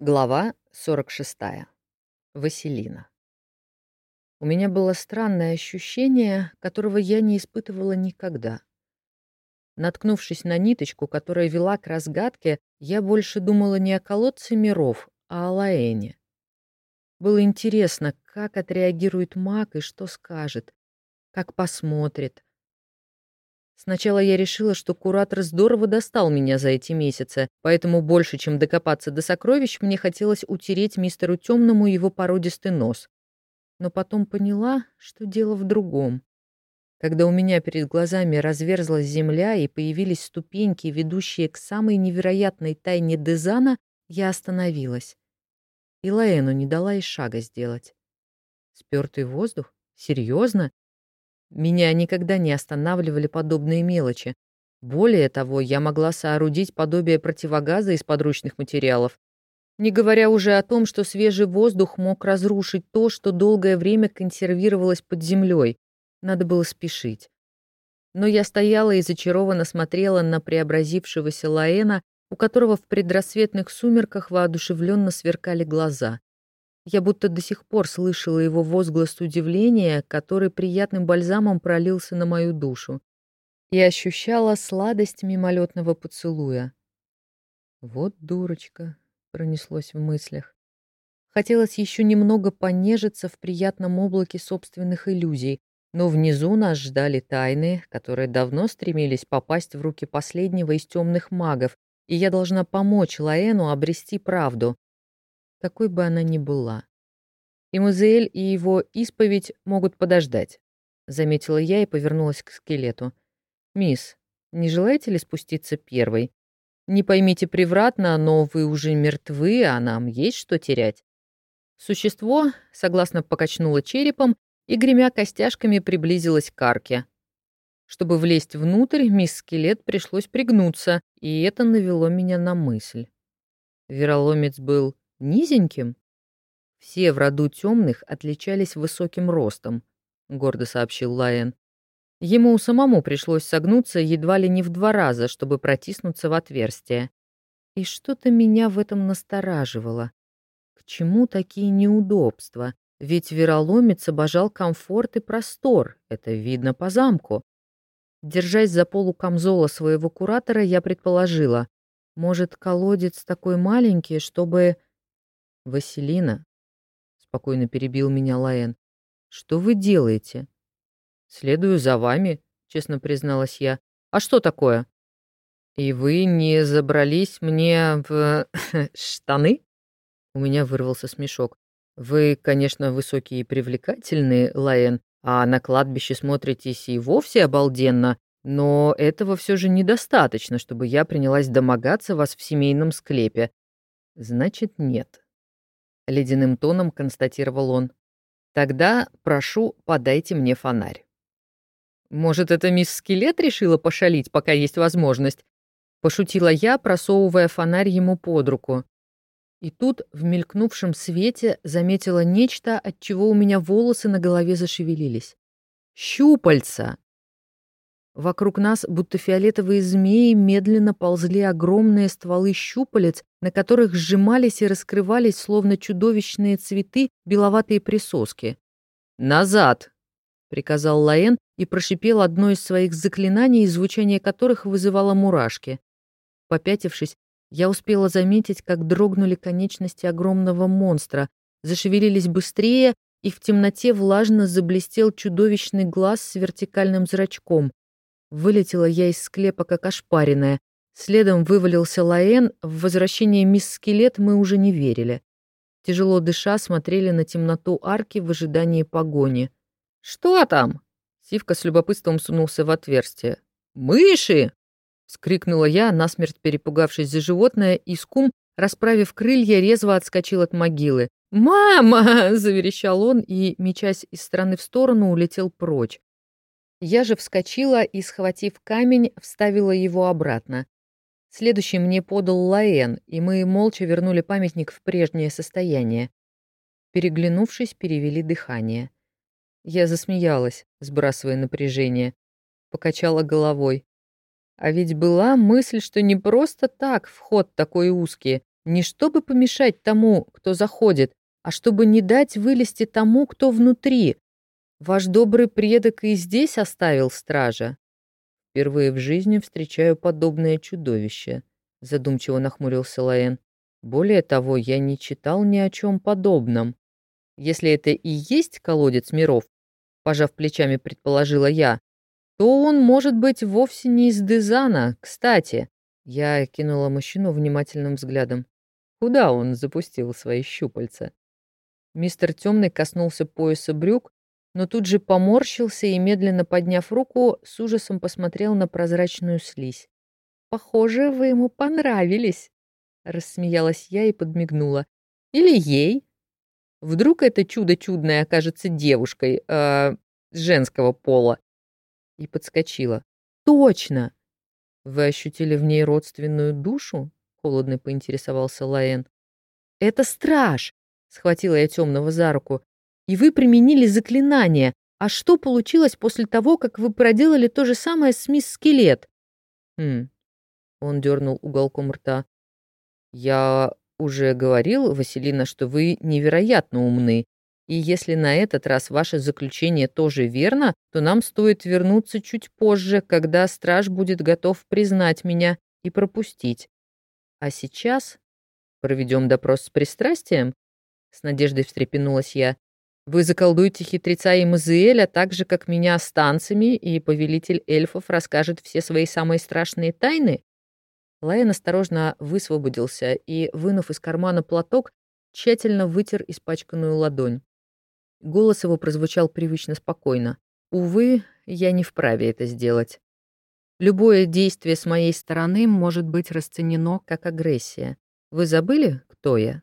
Глава 46. Василина. У меня было странное ощущение, которого я не испытывала никогда. Наткнувшись на ниточку, которая вела к разгадке, я больше думала не о колодце миров, а о Лаэне. Было интересно, как отреагирует маг и что скажет, как посмотрит, Сначала я решила, что куратор здорово достал меня за эти месяцы, поэтому больше, чем докопаться до сокровищ, мне хотелось утереть мистеру Темному его породистый нос. Но потом поняла, что дело в другом. Когда у меня перед глазами разверзлась земля и появились ступеньки, ведущие к самой невероятной тайне Дезана, я остановилась. И Лаэну не дала и шага сделать. Спертый воздух? Серьезно? Меня никогда не останавливали подобные мелочи. Более того, я могла соорудить подобие противогаза из подручных материалов, не говоря уже о том, что свежий воздух мог разрушить то, что долгое время консервировалось под землей. Надо было спешить. Но я стояла и зачарованно смотрела на преобразившегося Лаэна, у которого в предрассветных сумерках воодушевленно сверкали глаза. Я будто до сих пор слышала его возглас удивления, который приятным бальзамом пролился на мою душу, и ощущала сладость мимолетного поцелуя. «Вот дурочка», — пронеслось в мыслях. Хотелось еще немного понежиться в приятном облаке собственных иллюзий, но внизу нас ждали тайны, которые давно стремились попасть в руки последнего из темных магов, и я должна помочь Лаэну обрести правду, какой бы она ни была. И Музеэль, и его исповедь могут подождать, заметила я и повернулась к скелету. Мисс, не желаете ли спуститься первой? Не поймите превратно, но вы уже мертвы, а нам есть что терять. Существо согласно покачнуло черепом и, гремя костяшками, приблизилось к арке. Чтобы влезть внутрь, мисс Скелет пришлось пригнуться, и это навело меня на мысль. Вероломец был Низеньким? Все в роду темных отличались высоким ростом, гордо сообщил Лайен. Ему самому пришлось согнуться едва ли не в два раза, чтобы протиснуться в отверстие. И что-то меня в этом настораживало. К чему такие неудобства? Ведь вероломец обожал комфорт и простор, это видно по замку. Держась за полу камзола своего куратора, я предположила, может, колодец такой маленький, чтобы... «Василина», — спокойно перебил меня Лаэн, — «что вы делаете?» «Следую за вами», — честно призналась я. «А что такое?» «И вы не забрались мне в штаны?» У меня вырвался смешок. «Вы, конечно, высокий и привлекательный, Лаэн, а на кладбище смотритесь и вовсе обалденно, но этого все же недостаточно, чтобы я принялась домогаться вас в семейном склепе. Значит, нет ледяным тоном констатировал он. Тогда, прошу, подайте мне фонарь. Может, это мисс Скелет решила пошалить, пока есть возможность? Пошутила я, просовывая фонарь ему под руку. И тут, в мелькнувшем свете, заметила нечто, от чего у меня волосы на голове зашевелились. Щупальца! Вокруг нас, будто фиолетовые змеи, медленно ползли огромные стволы щупалец, на которых сжимались и раскрывались, словно чудовищные цветы, беловатые присоски. «Назад!» — приказал Лаэн и прошипел одно из своих заклинаний, звучание которых вызывало мурашки. Попятившись, я успела заметить, как дрогнули конечности огромного монстра, зашевелились быстрее, и в темноте влажно заблестел чудовищный глаз с вертикальным зрачком. Вылетела я из склепа, как ошпаренная. Следом вывалился Лаэн, в возвращение мисс Скелет мы уже не верили. Тяжело дыша, смотрели на темноту арки в ожидании погони. «Что там?» Сивка с любопытством сунулся в отверстие. «Мыши!» — скрикнула я, насмерть перепугавшись за животное, и скум, расправив крылья, резво отскочил от могилы. «Мама!» — заверещал он и, мечась из стороны в сторону, улетел прочь. Я же вскочила и, схватив камень, вставила его обратно. Следующий мне подал Лаэн, и мы молча вернули памятник в прежнее состояние. Переглянувшись, перевели дыхание. Я засмеялась, сбрасывая напряжение. Покачала головой. А ведь была мысль, что не просто так вход такой узкий, Не чтобы помешать тому, кто заходит, а чтобы не дать вылезти тому, кто внутри. Ваш добрый предок и здесь оставил стража. Впервые в жизни встречаю подобное чудовище, задумчиво нахмурился Лаэн. Более того, я не читал ни о чем подобном. Если это и есть колодец миров, пожав плечами, предположила я, то он может быть вовсе не из Дезана. Кстати, я кинула мужчину внимательным взглядом. Куда он запустил свои щупальца? Мистер Темный коснулся пояса брюк, но тут же поморщился и, медленно подняв руку, с ужасом посмотрел на прозрачную слизь. «Похоже, вы ему понравились», — рассмеялась я и подмигнула. «Или ей. Вдруг это чудо чудное окажется девушкой э, женского пола?» И подскочила. «Точно! Вы ощутили в ней родственную душу?» — холодно поинтересовался Лаэн. «Это страж!» — схватила я темного за руку. «И вы применили заклинание. А что получилось после того, как вы проделали то же самое с мисс Скелет?» «Хм...» — он дернул уголком рта. «Я уже говорил, Василина, что вы невероятно умны. И если на этот раз ваше заключение тоже верно, то нам стоит вернуться чуть позже, когда страж будет готов признать меня и пропустить. А сейчас проведем допрос с пристрастием? С надеждой встрепенулась я. Вы заколдуете хитреца и Мазиэля так же, как меня с танцами, и повелитель эльфов расскажет все свои самые страшные тайны? Лайен осторожно высвободился и, вынув из кармана платок, тщательно вытер испачканную ладонь. Голос его прозвучал привычно спокойно. «Увы, я не вправе это сделать. Любое действие с моей стороны может быть расценено как агрессия. Вы забыли, кто я?»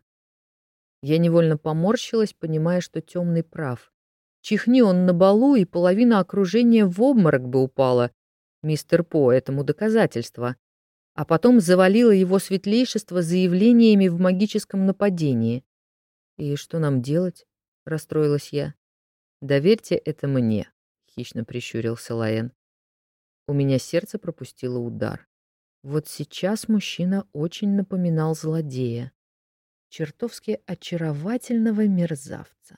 Я невольно поморщилась, понимая, что темный прав. Чихни он на балу, и половина окружения в обморок бы упала. Мистер По этому доказательство. А потом завалило его светлейшество заявлениями в магическом нападении. И что нам делать? — расстроилась я. «Доверьте это мне», — хищно прищурился Лаэн. У меня сердце пропустило удар. Вот сейчас мужчина очень напоминал злодея. Чертовски очаровательного мерзавца.